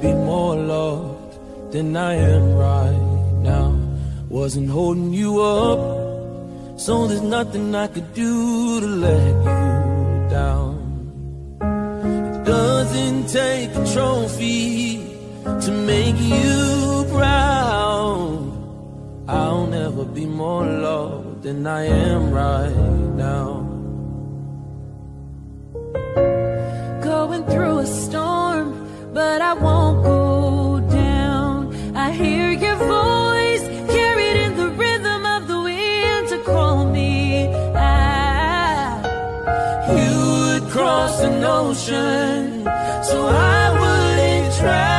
be more loved than I am right now. Wasn't holding you up, so there's nothing I could do to let you down. It doesn't take a trophy to make you proud. I'll never be more loved than I am right now. Going through a storm, but I want. ocean, so I wouldn't try.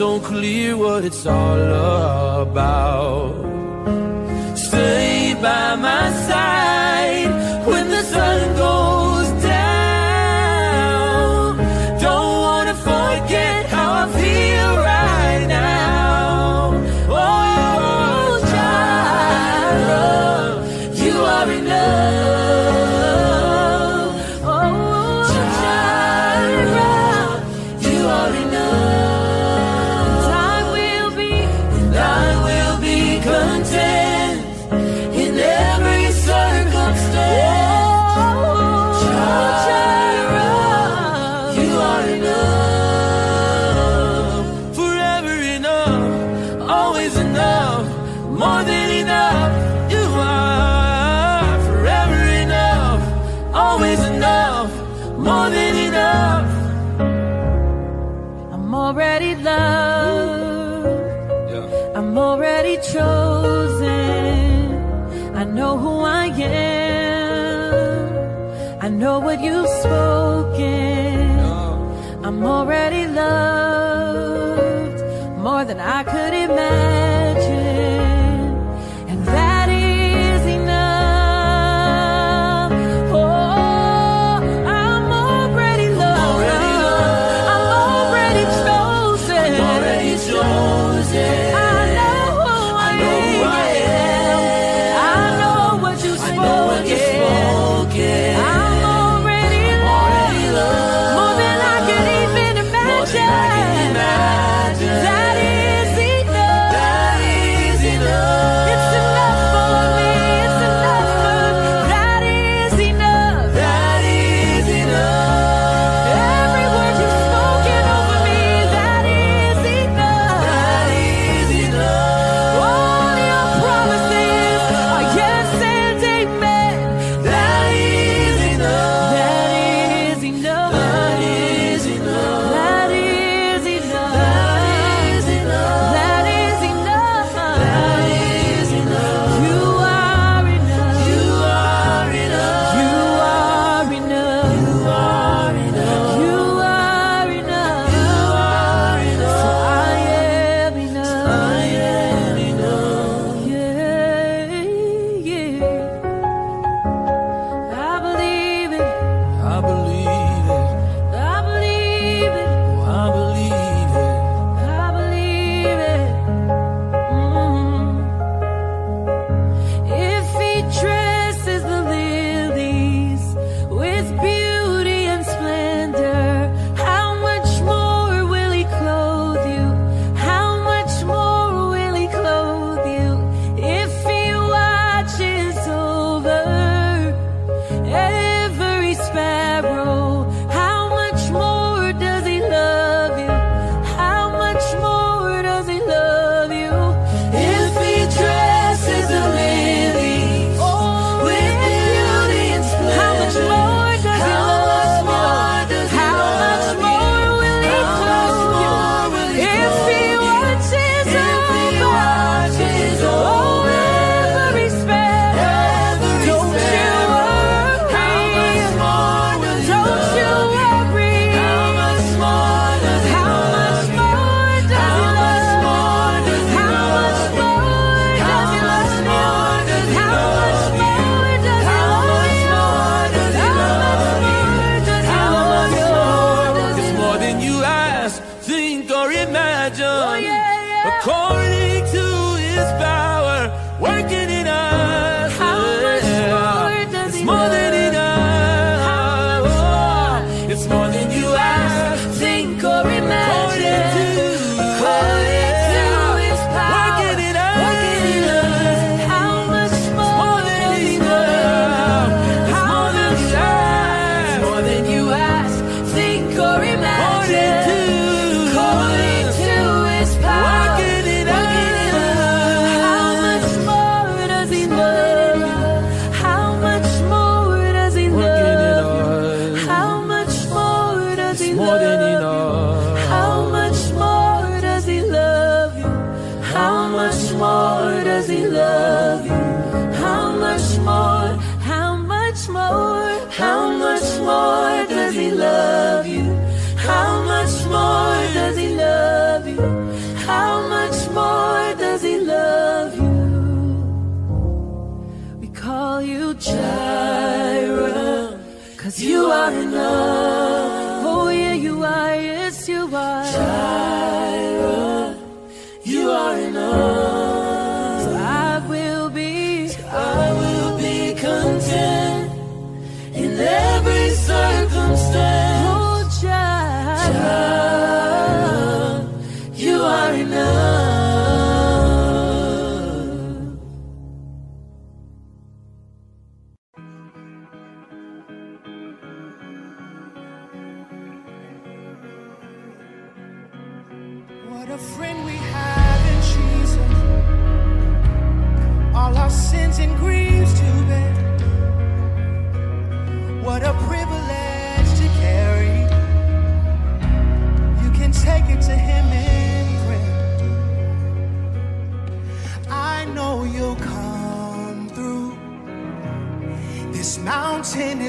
so clear what it's all about. Stay by my side. what you've spoken. I'm already loved more than I could imagine.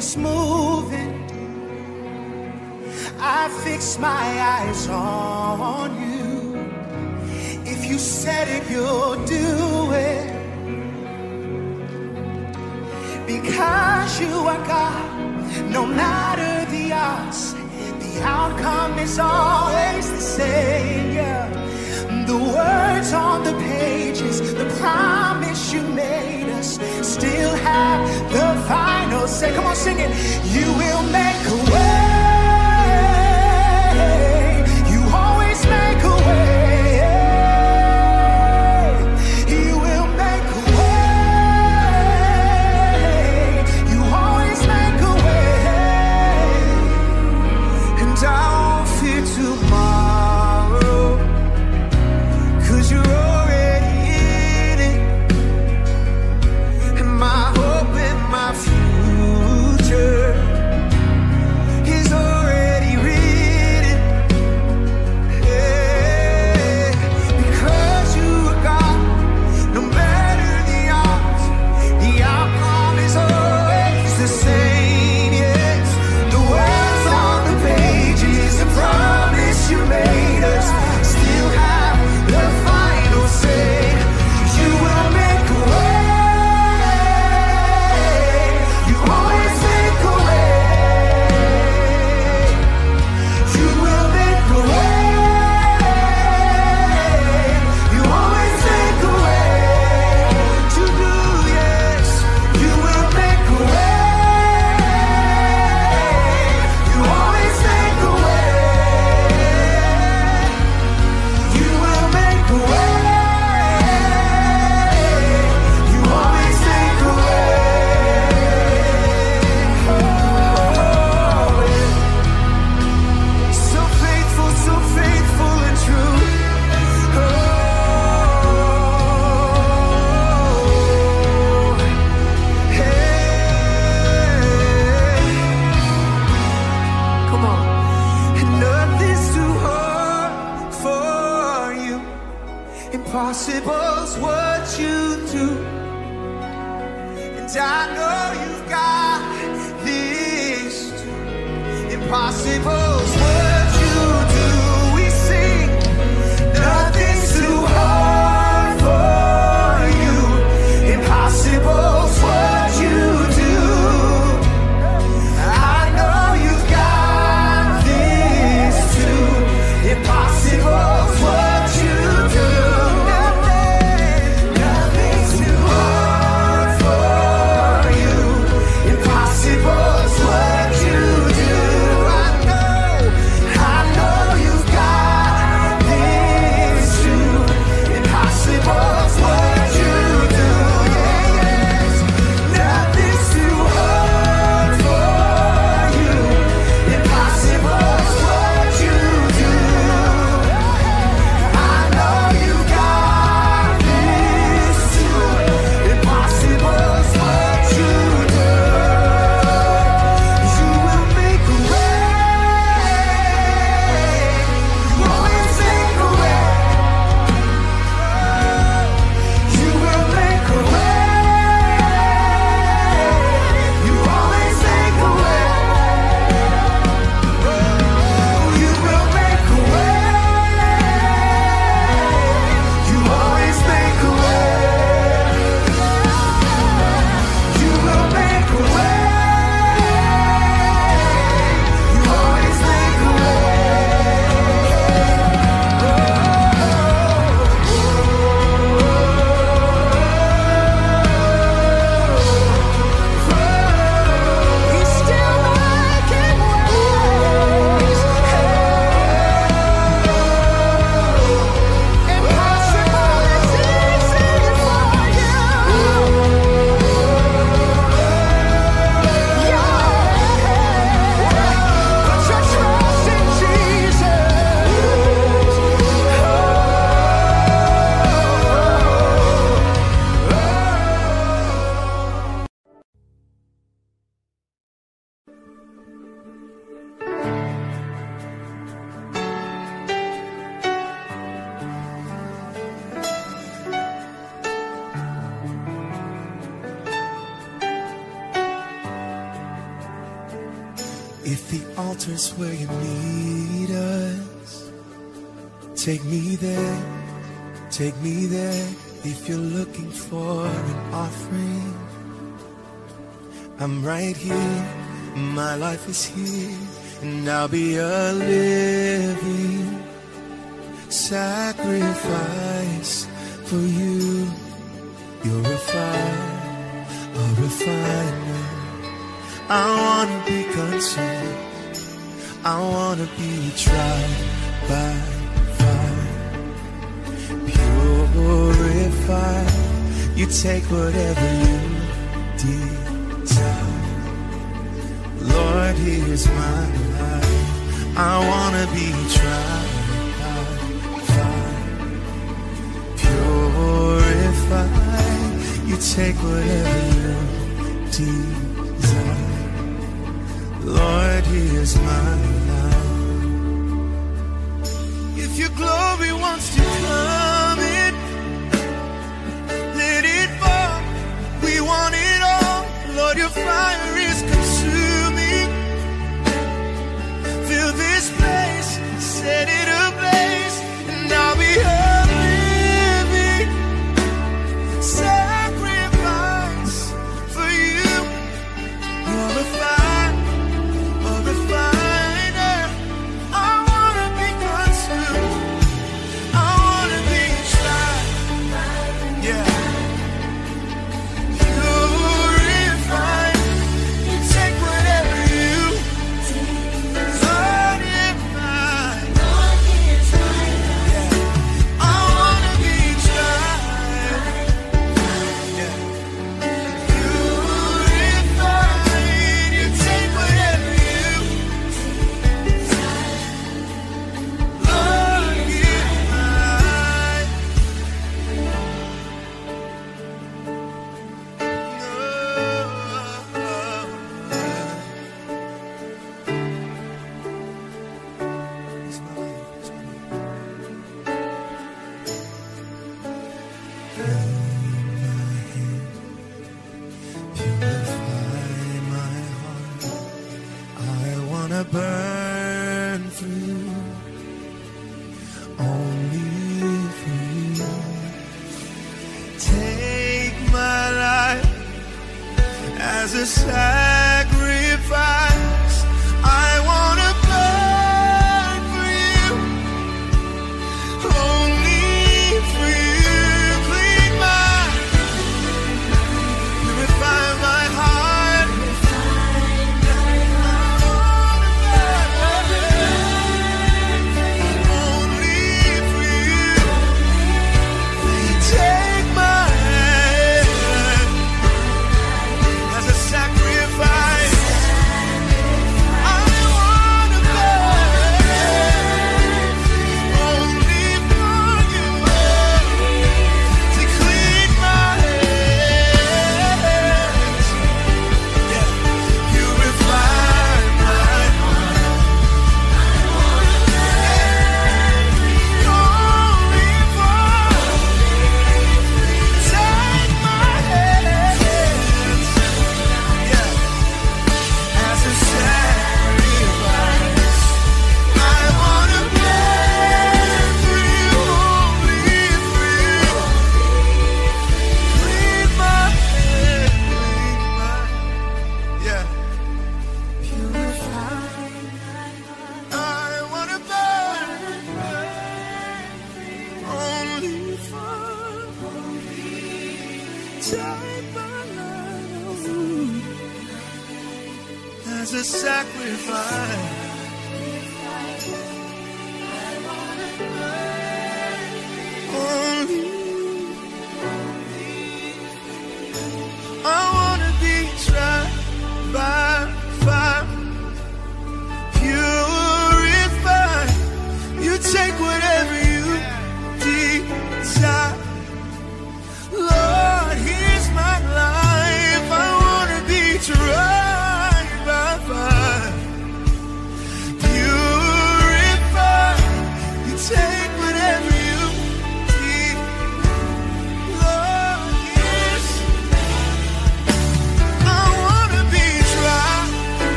is moving. I fix my eyes on you. If you said it, you'll do it. Because you are God, no matter the odds, the outcome is always the same. Yeah. The words on the pages, the promise you made. Still have the final say. Come on, sing it. You will make a way.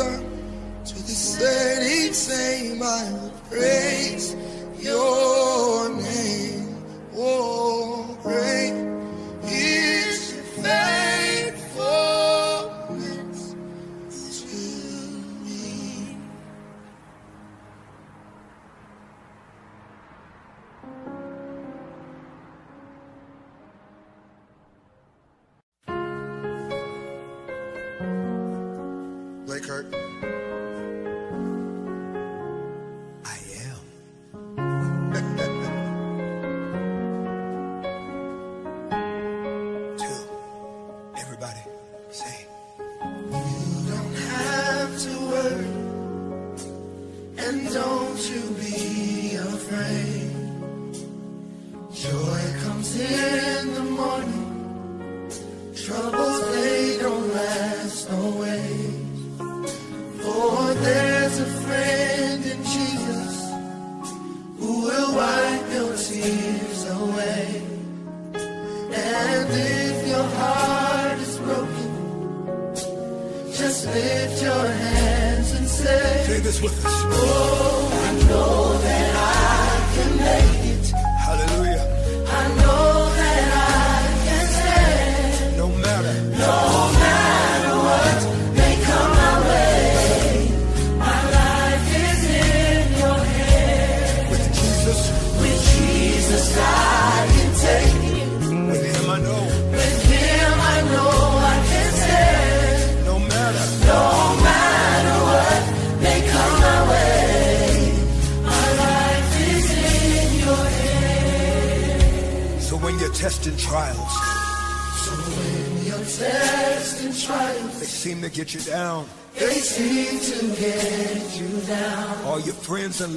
closer to the setting same. I will praise your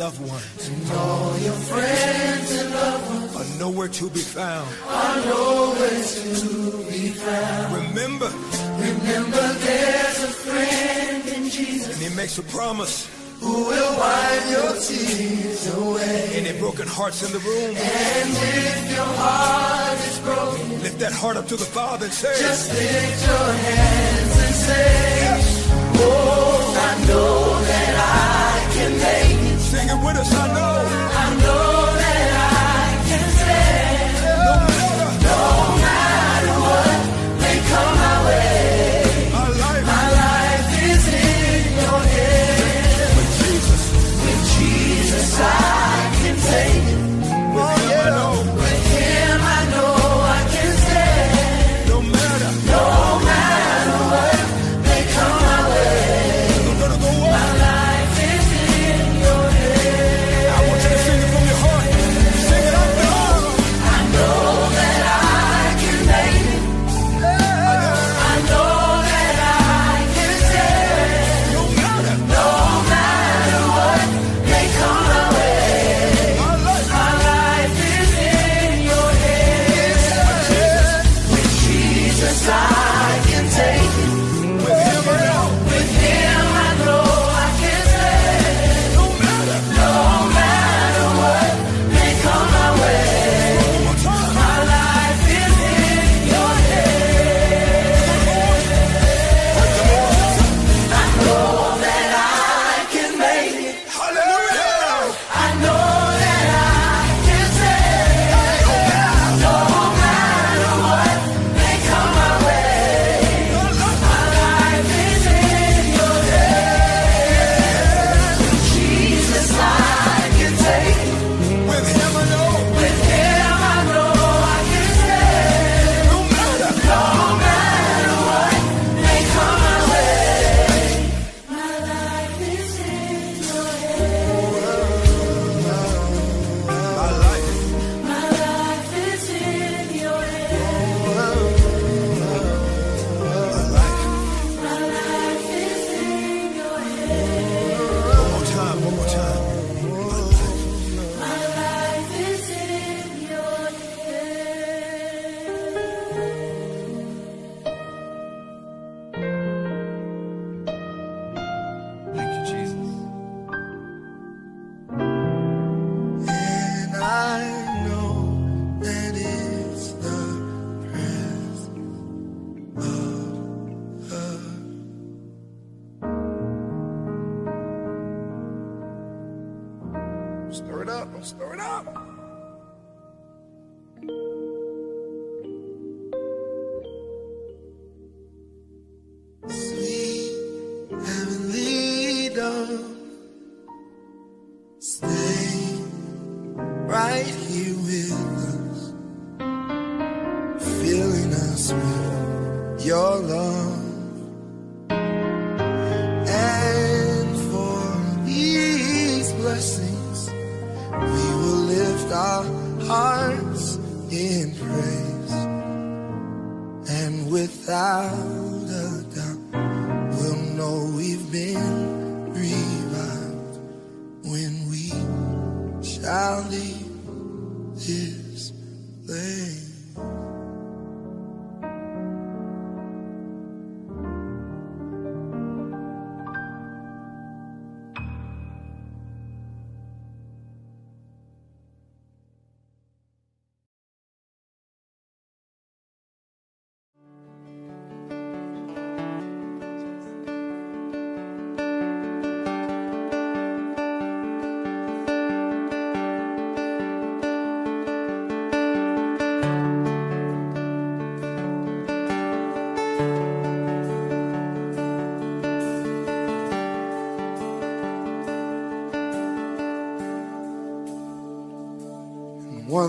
loved ones. And all your friends and loved ones are nowhere to be found. Are nowhere to be found. Remember, remember there's a friend in Jesus. And he makes a promise. Who will wipe your tears away? Any broken hearts in the room? And if your heart is broken, lift that heart up to the Father and say, Just lift your hand.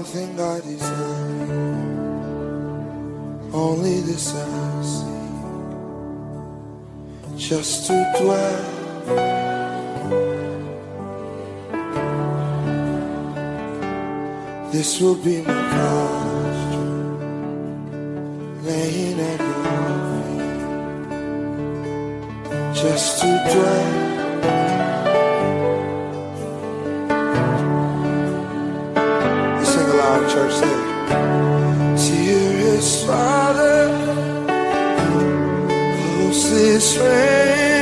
Nothing I desire. Only this I see. just to dwell. This will be my posture, laying at your feet, just to dwell. this way.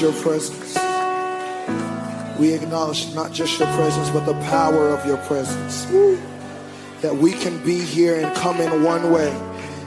Your presence. We acknowledge not just your presence, but the power of your presence. That we can be here and come in one way.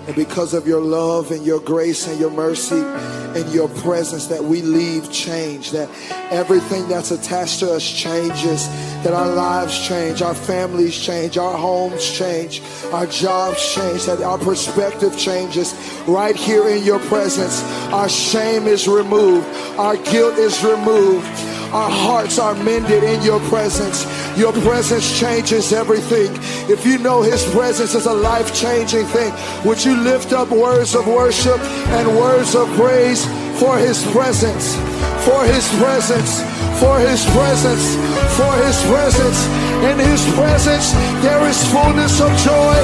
And because of your love and your grace and your mercy and your presence, that we leave changed. That everything that's attached to us changes. That our lives change, our families change, our homes change, our jobs change. That our perspective changes right here in your presence. Our shame is removed, our guilt is removed. Our hearts are mended in your presence. Your presence changes everything. If you know His presence is a life changing thing, would you lift up words of worship and words of praise for His presence? For His presence, for His presence, for His presence. In His presence, there is fullness of joy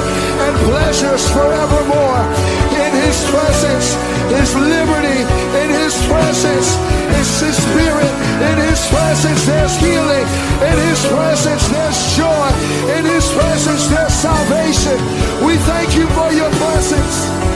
and pleasures forevermore. In His presence is liberty. In His presence is His Spirit. In His presence, there's healing. In His presence, there's joy. In His presence, there's salvation. We thank you for your presence.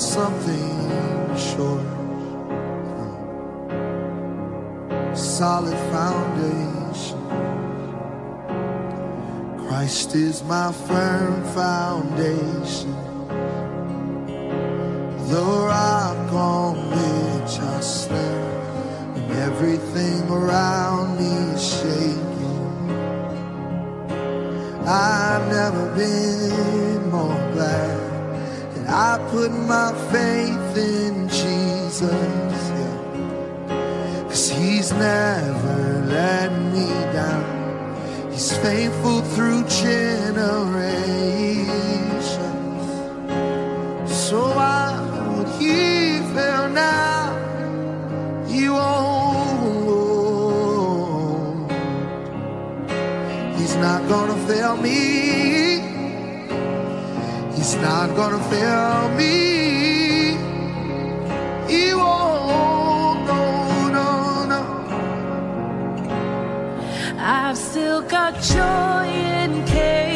something short. Solid foundation. Christ is my firm foundation. The rock on which I stand, and everything around me is shaking. I've never been more glad. I put my not gonna fail me. He won't, no, no, no. I've still got joy in case.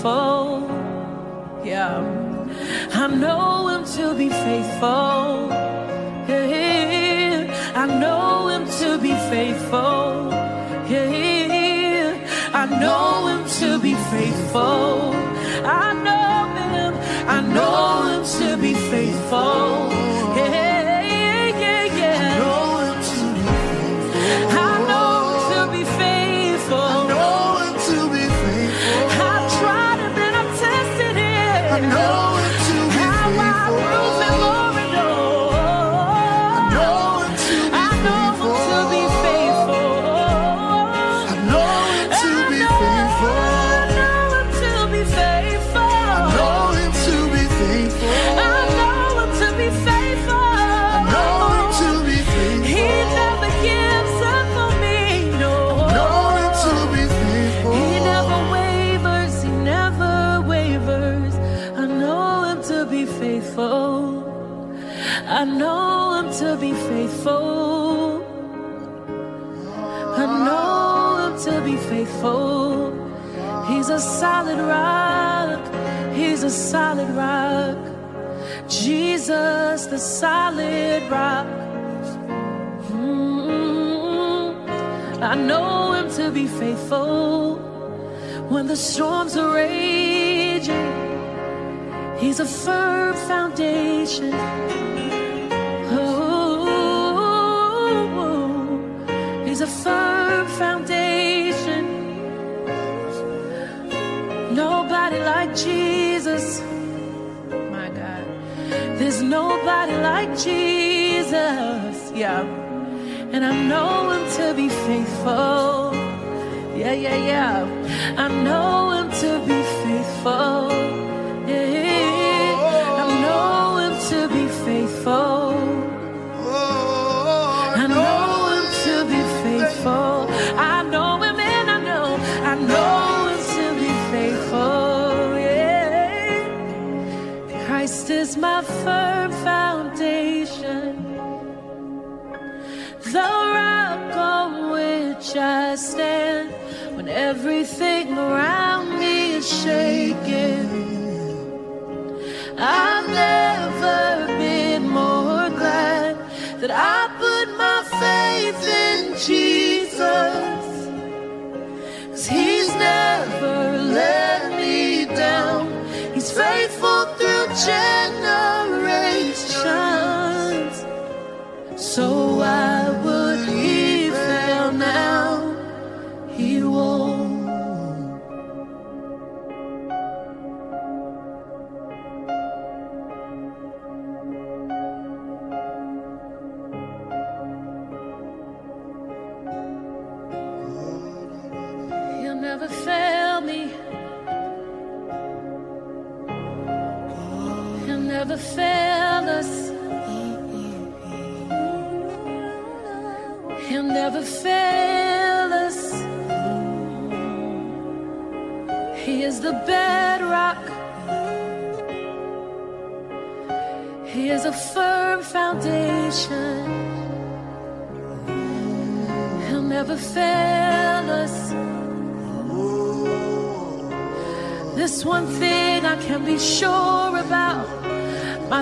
Faithful. Yeah. I know him to be faithful. Yeah. I know him to be faithful. Yeah. I know him to be faithful. I know him. I know him to be faithful. A solid rock. Jesus, the solid rock. Mm, I know him to be faithful when the storms are raging. He's a firm foundation. Oh, he's a firm foundation. Nobody like Jesus. Nobody like Jesus. Yeah. And I know him to be faithful. Yeah, yeah, yeah. I know him to be faithful. Shaking. I've never been more glad that I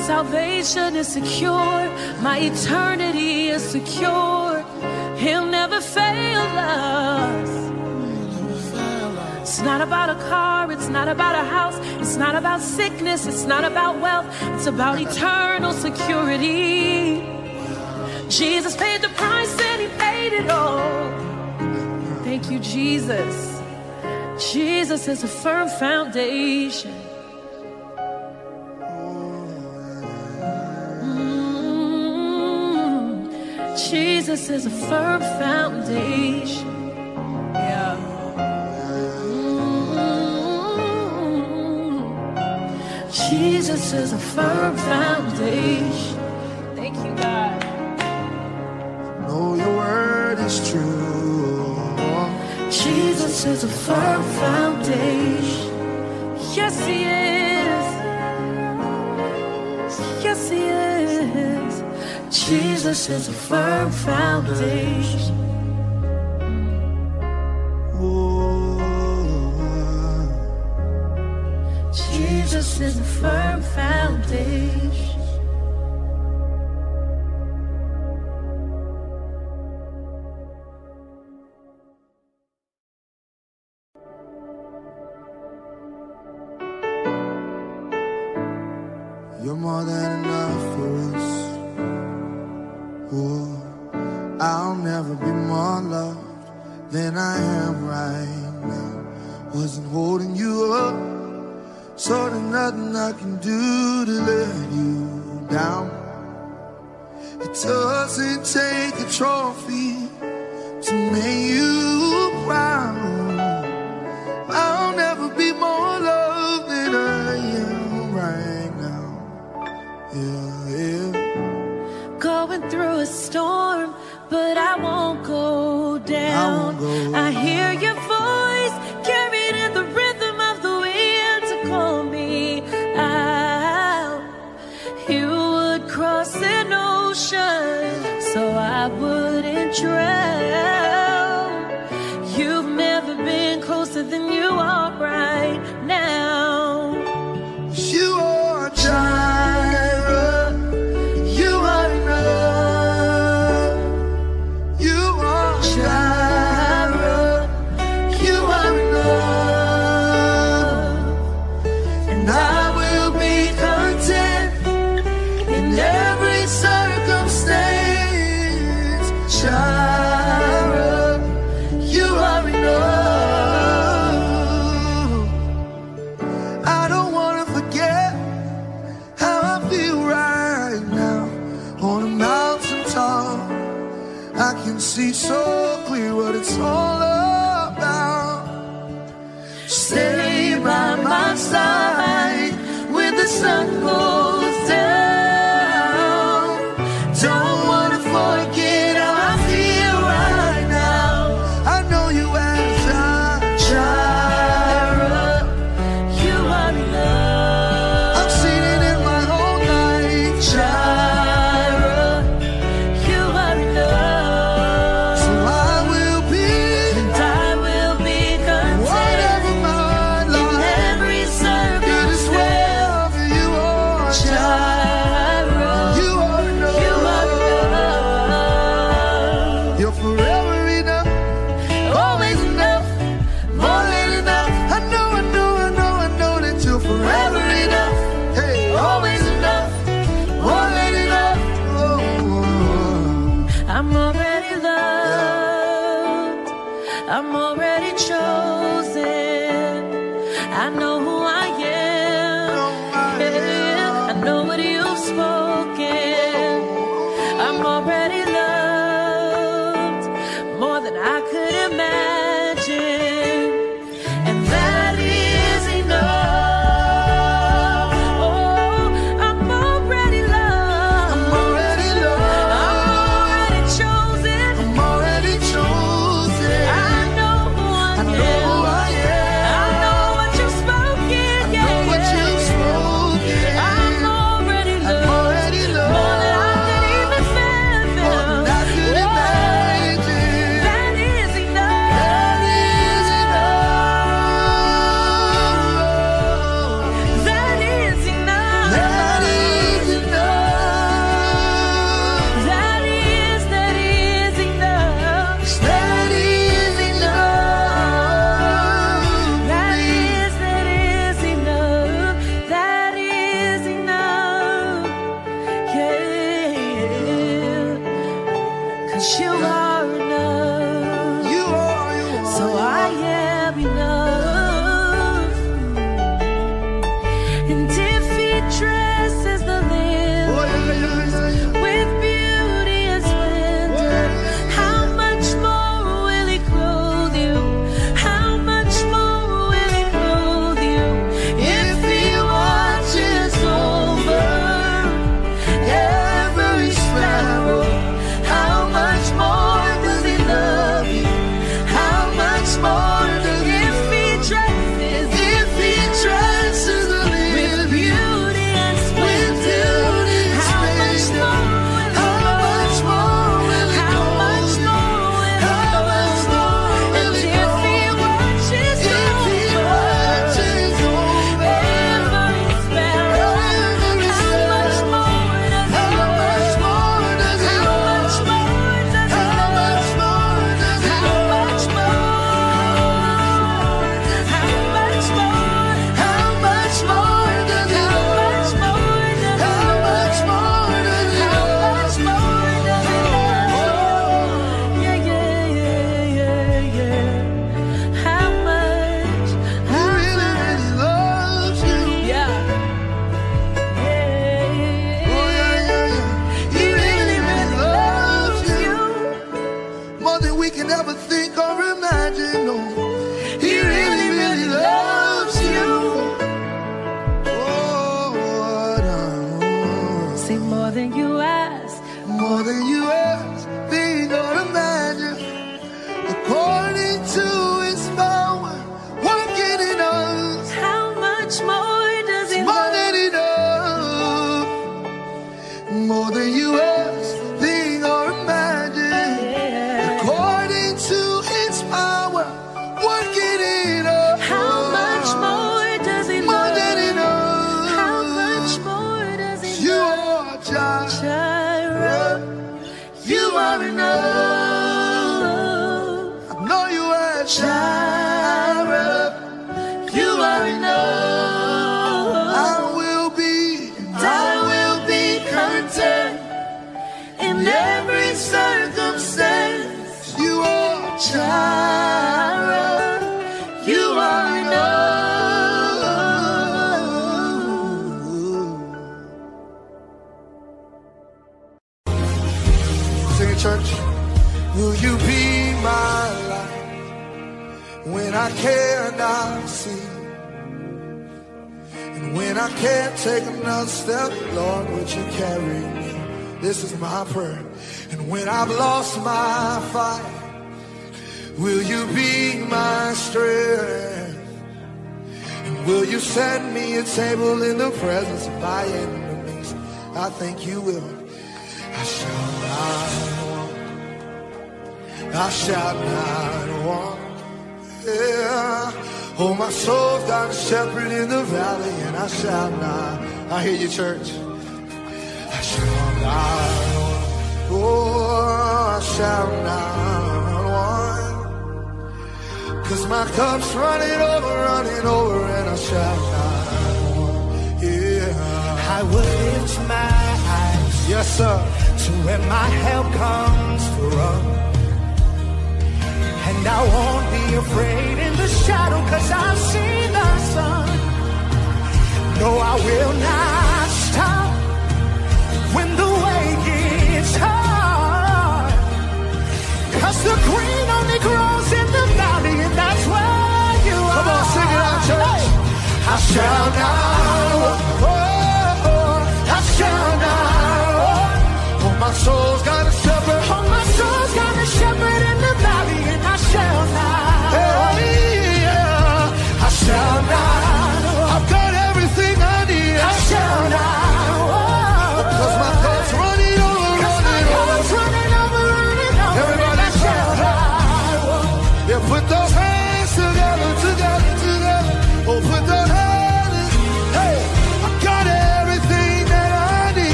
salvation is secure. My eternity is secure. He'll never fail us. It's not about a car, it's not about a house, it's not about sickness, it's not about wealth, it's about eternal security. Jesus paid the price and he paid it all. Thank you, Jesus. Jesus is a firm foundation. Jesus is a firm foundation. Yeah. Mm-hmm. Jesus is a firm foundation. Thank you, God. Know your word is true. Jesus is a firm foundation. Yes, He is. Yes, He is. Jesus is a firm foundation. Jesus is a firm foundation.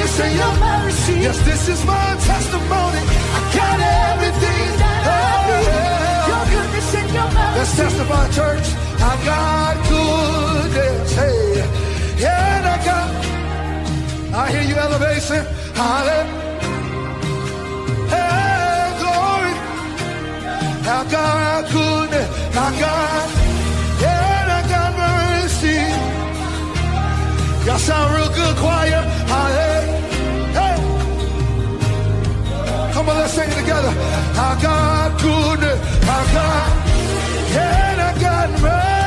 goodness and your mercy. Yes, this is my testimony. I got everything that I need. Your goodness and your mercy. Let's testify, church. I got goodness. Hey, yeah, I got. I hear you, elevation. Hallelujah. Hey, glory. I got goodness. I got. Yeah, I got mercy. Y'all sound real good, choir. Hallelujah. Come on, let's sing it together. I got good, I got. and I got mercy.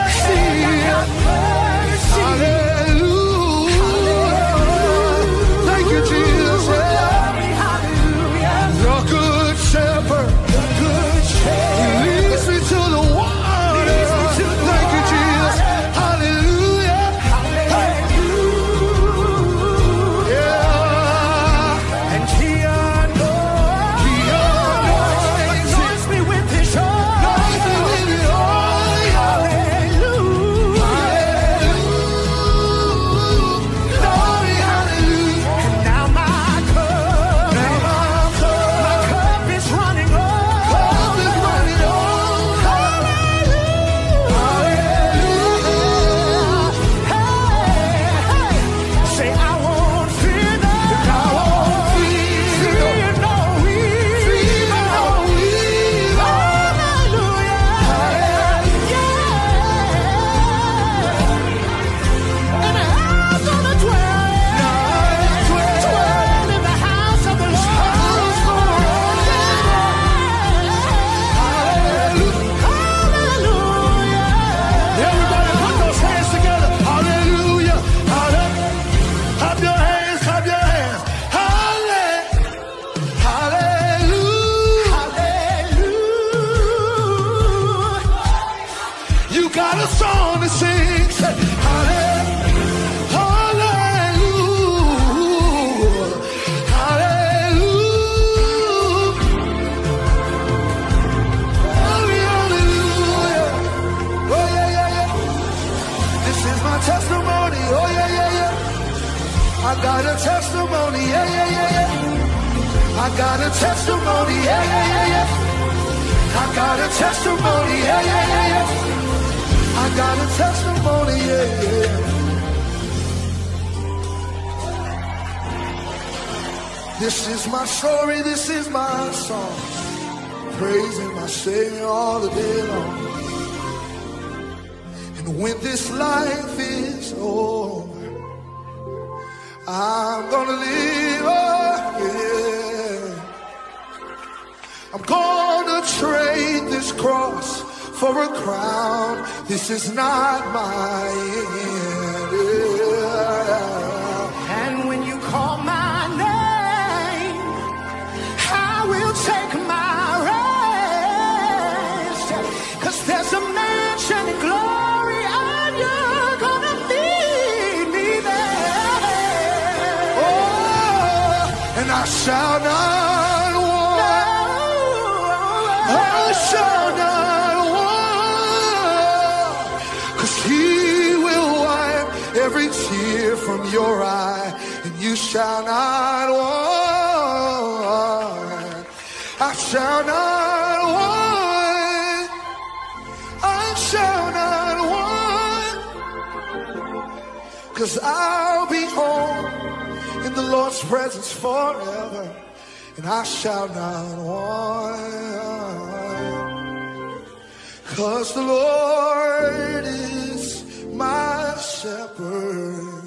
This is my story, this is my song. Praising my Savior all the day long. And when this life is over, I'm gonna live again. I'm gonna trade this cross for a crown. This is not my end. Shall not want. I oh, shall not want. Cause he will wipe every tear from your eye, and you shall not want. I shall not want. I shall not want. Cause I'll Lord's presence forever, and I shall not want. Cause the Lord is my shepherd.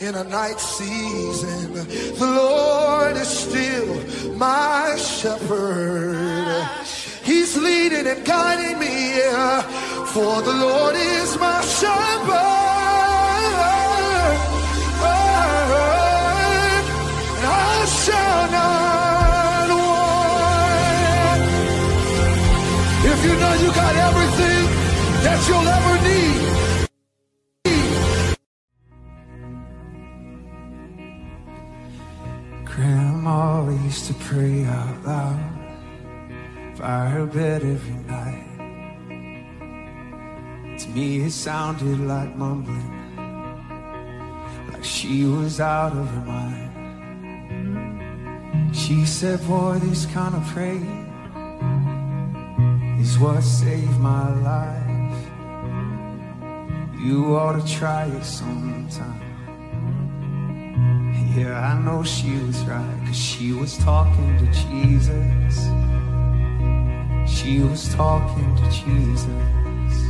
In a night season, the Lord is still my shepherd. He's leading and guiding me, for the Lord is my shepherd. You got everything that you'll ever need. Grandma used to pray out loud by her bed every night. To me, it sounded like mumbling, like she was out of her mind. She said, Boy, this kind of praying is what saved my life. You ought to try it sometime. Yeah, I know she was right, cause she was talking to Jesus. She was talking to Jesus.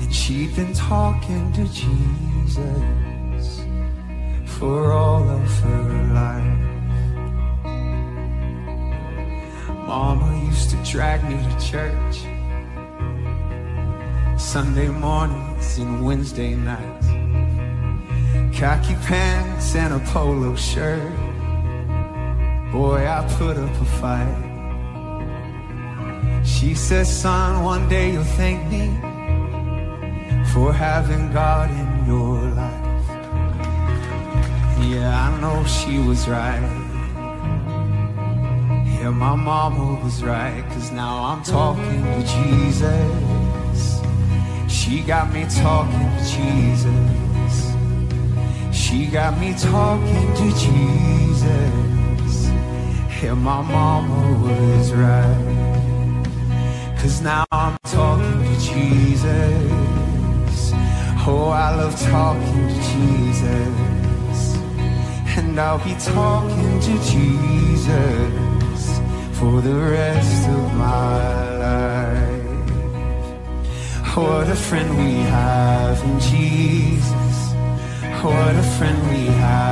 And she'd been talking to Jesus for all of her life. Mama used to drag me to church Sunday mornings and Wednesday nights. Khaki pants and a polo shirt. Boy, I put up a fight. She says, son, one day you'll thank me for having God in your life. Yeah, I know she was right. Yeah, my mama was right, cause now I'm talking to Jesus. She got me talking to Jesus. She got me talking to Jesus. Yeah, my mama was right. Cause now I'm talking to Jesus. Oh, I love talking to Jesus. And I'll be talking to Jesus for the rest of my life. What a friend we have in Jesus. What a friend we have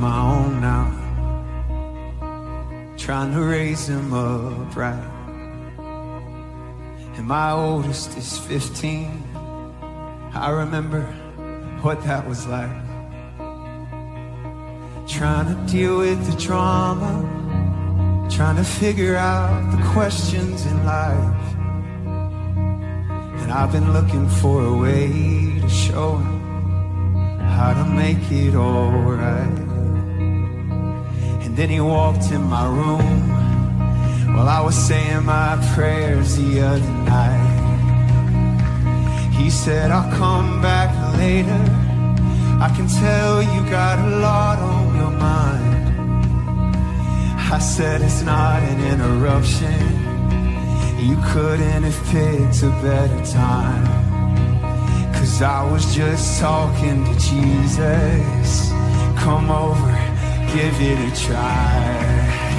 my own now. Trying to raise them up right. And my oldest is 15. I remember what that was like. Trying to deal with the drama, trying to figure out the questions in life. And I've been looking for a way to show him how to make it alright. Then he walked in my room while I was saying my prayers the other night. He said, I'll come back later. I can tell you got a lot on your mind. I said, it's not an interruption. You couldn't have picked a better time. Cause I was just talking to Jesus. Come over, give it a try.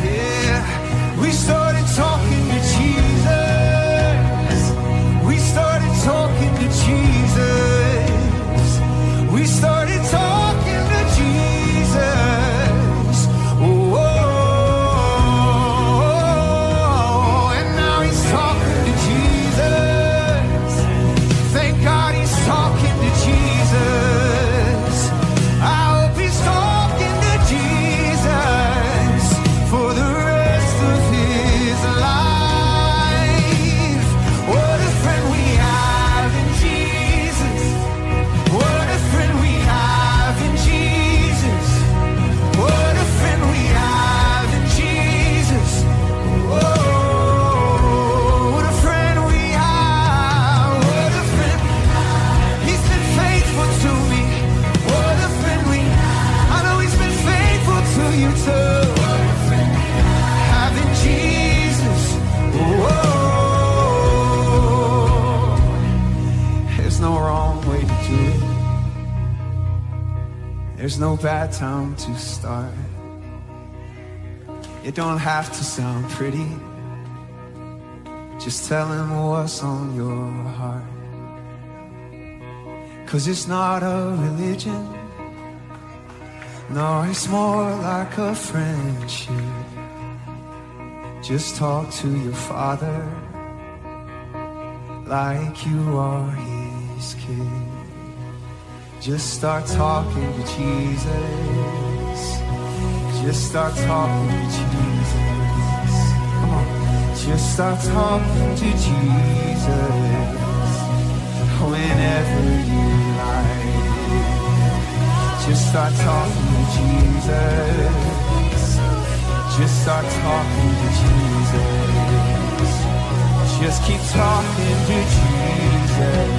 Yeah, we started talking No bad time to start. It don't have to sound pretty. Just tell him what's on your heart. Cause it's not a religion. No, it's more like a friendship. Just talk to your father like you are his kid. Just start talking to Jesus. Just start talking to Jesus. Come on. Just start talking to Jesus whenever you like. Just start talking to Jesus. Just start talking to Jesus. Just keep talking to Jesus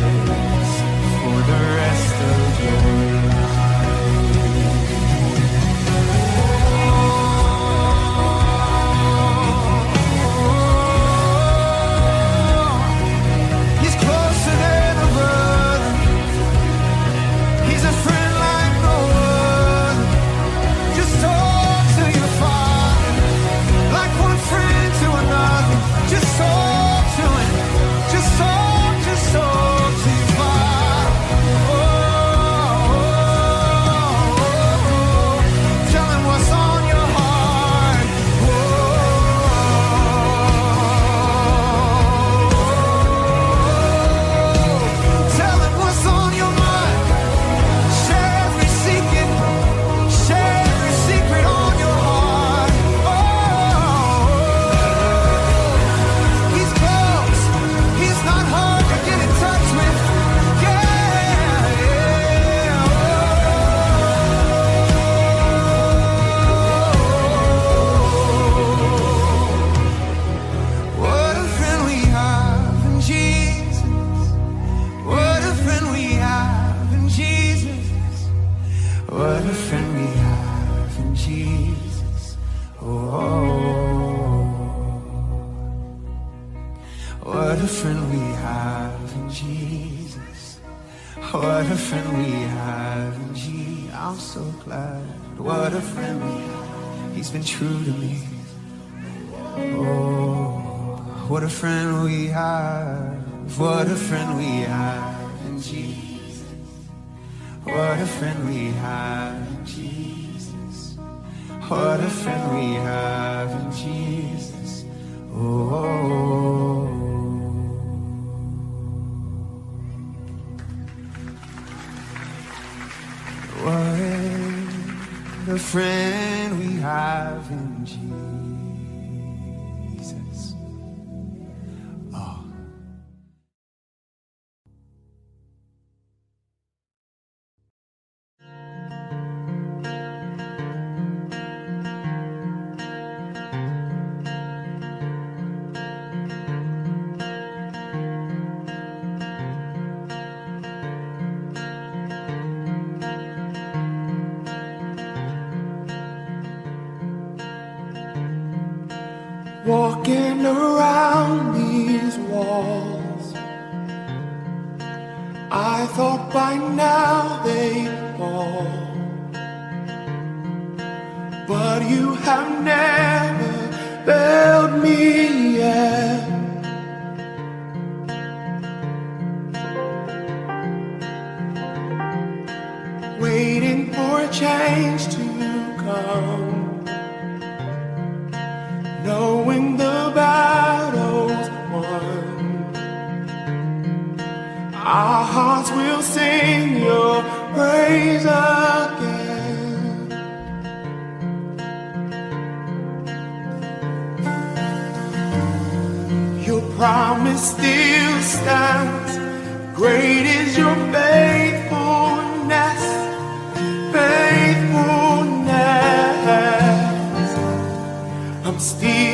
still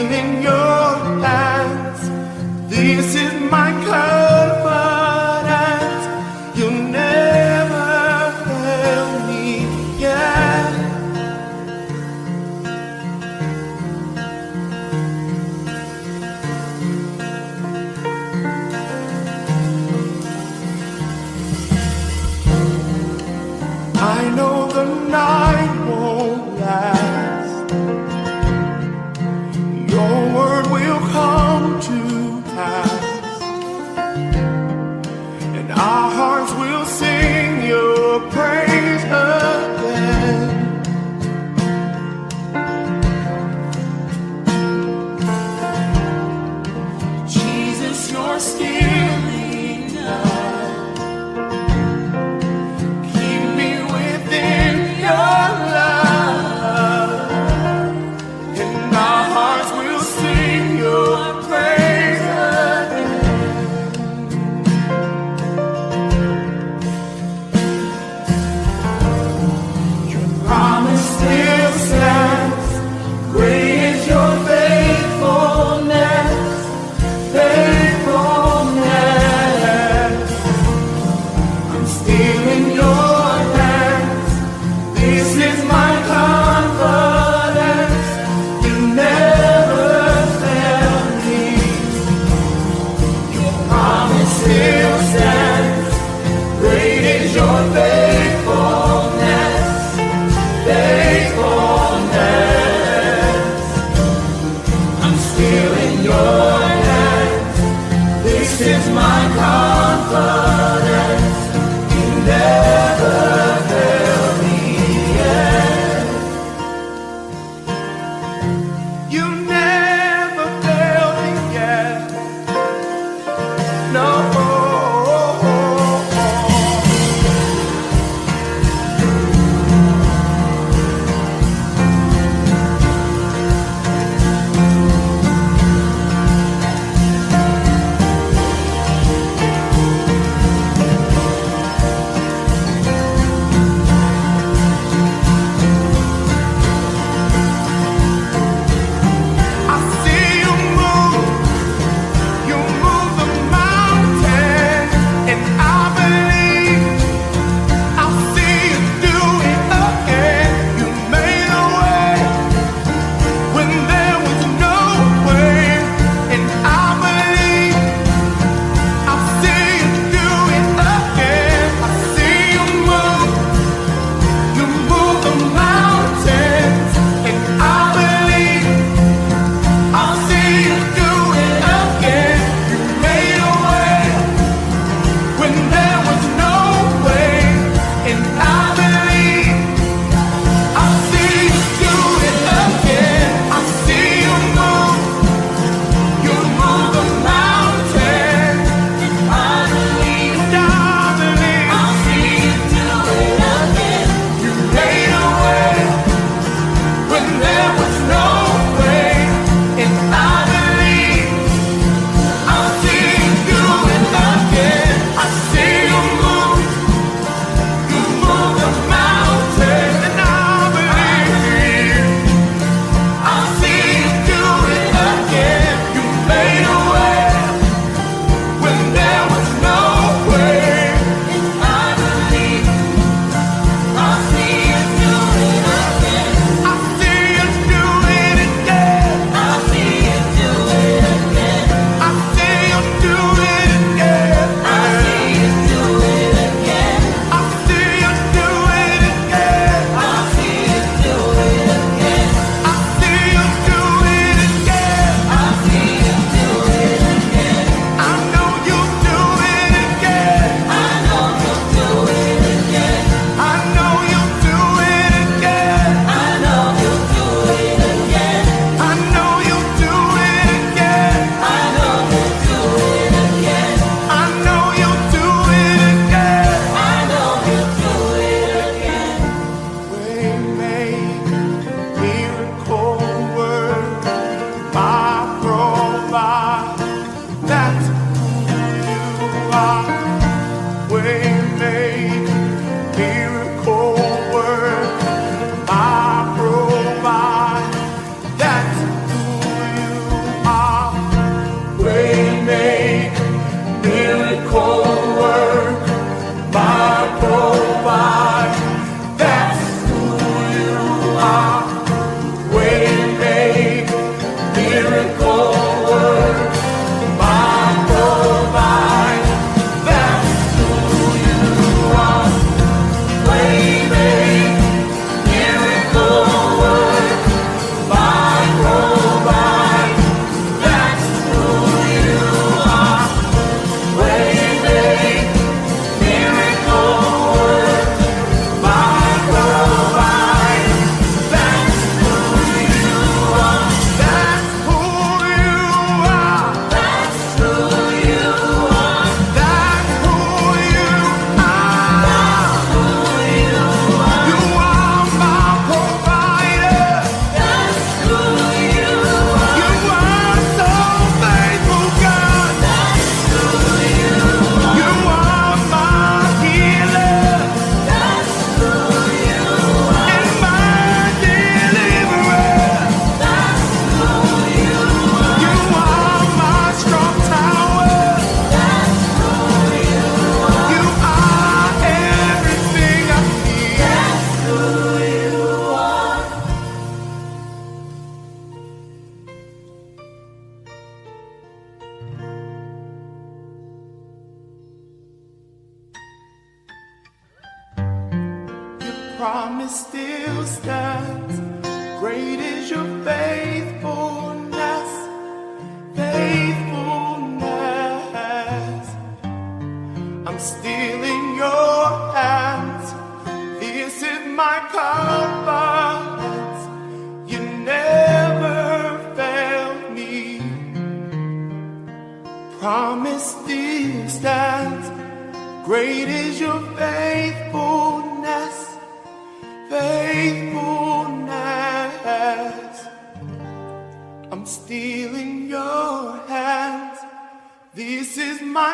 my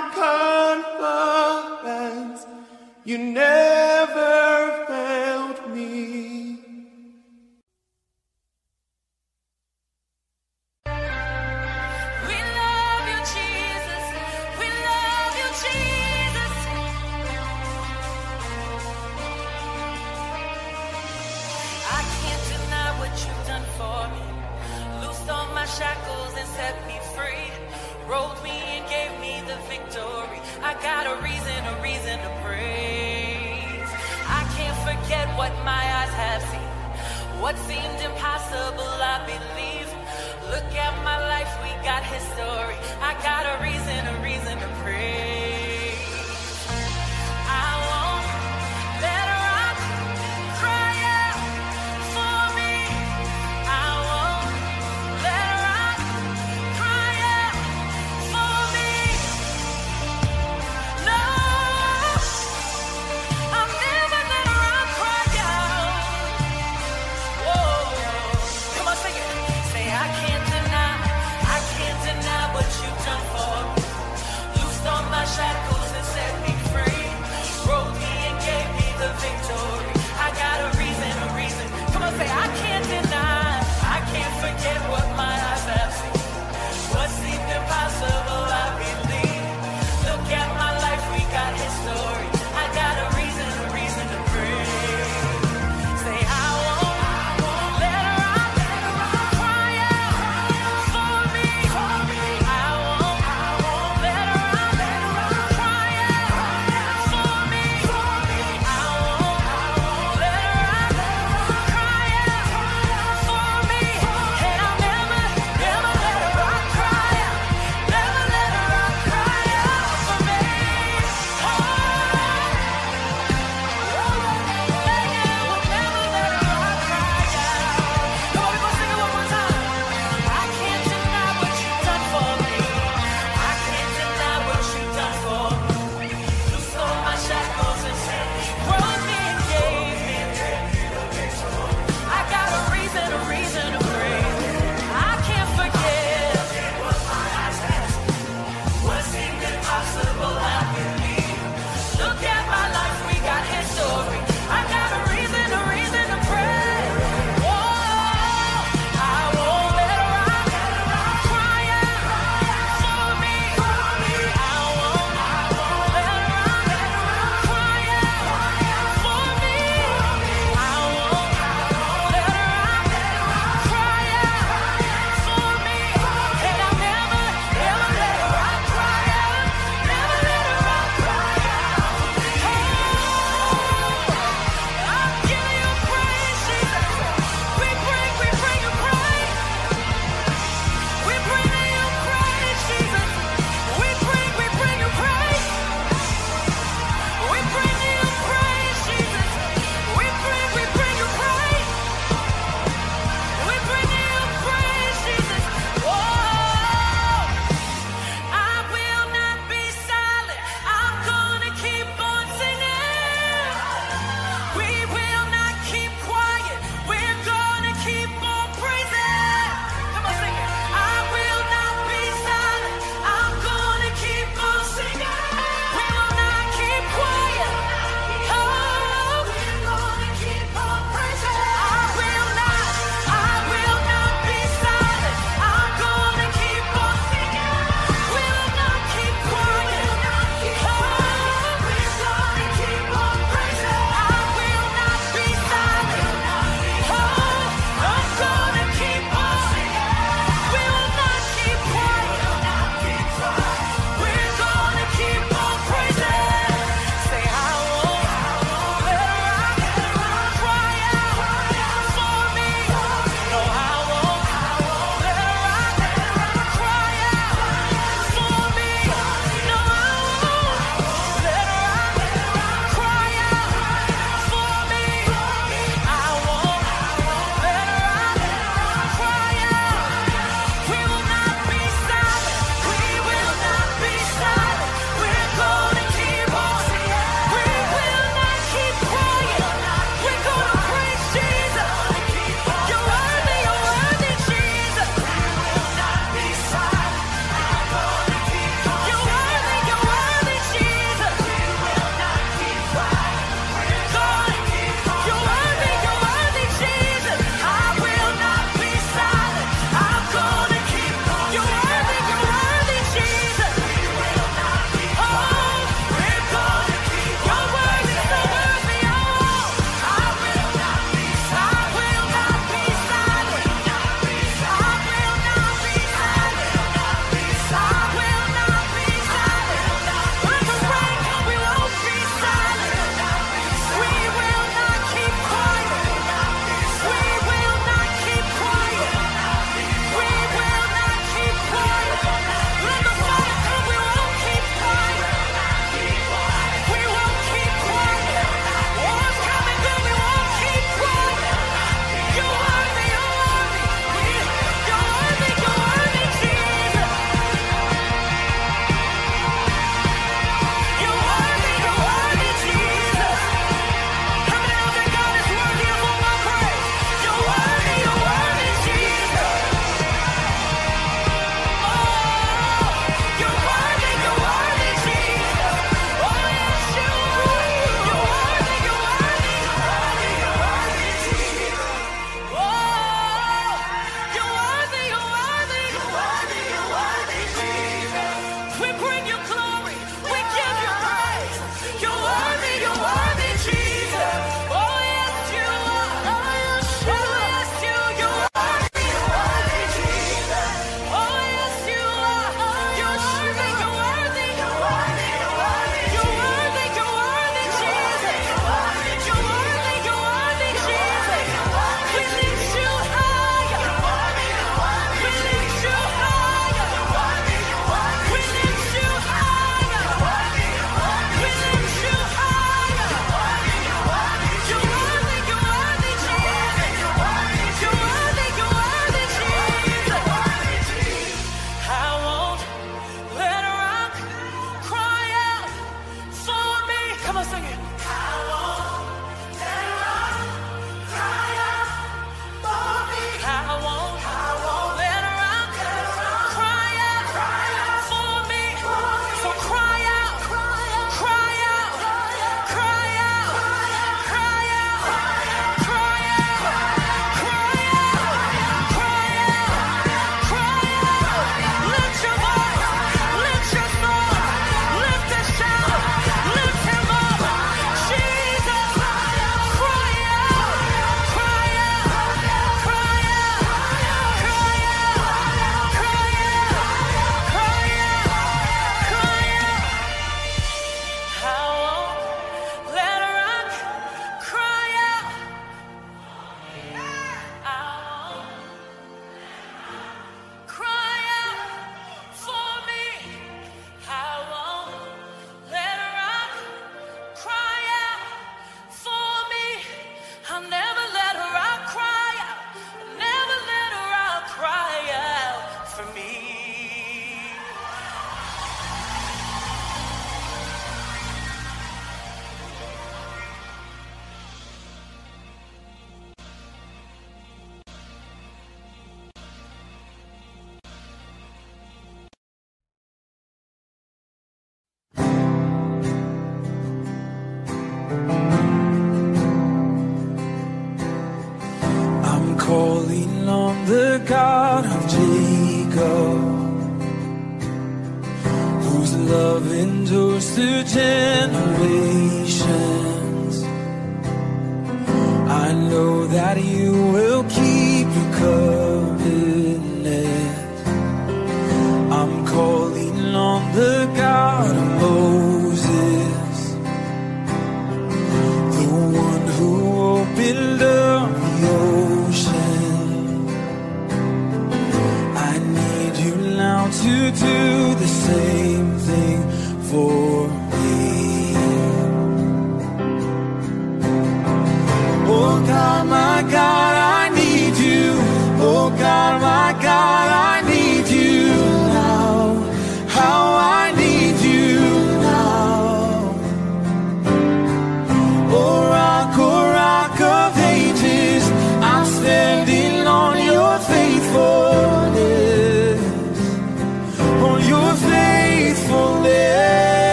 confidence. You never. what my eyes have seen. What seemed impossible, I believe. Look at my life, we got history. I got a reason, a reason to pray.